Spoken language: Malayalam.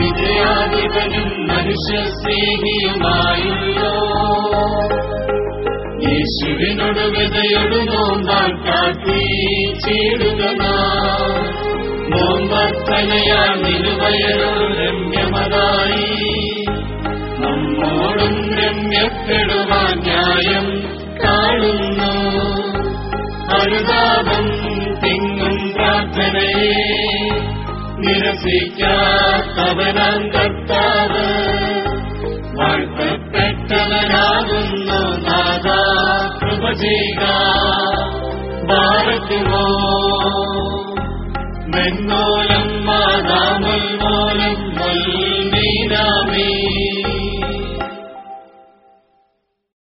നാഥനും മനുഷ്യ സ്നേഹിയുമായല്ലോ യേശുവിനോട് വിതയൊടു നോമ്പാൻ പ്രാർത്ഥിച്ചിടുക നാം. നോമ്പത്തനയാൽ നിരുവയരോ രമ്യമതായി. നമ്മോടും രമ്യപ്പെടുവാൻ ന്യായം കാണുന്നു. അനുതാപം തിങ്ങും പ്രാർത്ഥനയെ നിരസിക്കാത്തവനാം കർത്താവ്. വാഴ്ത്തപ്പെട്ടവനാകുന്നു നാഥ കൃപ ചെയ്യുക ഭാരത്തുമോ മെന്നോ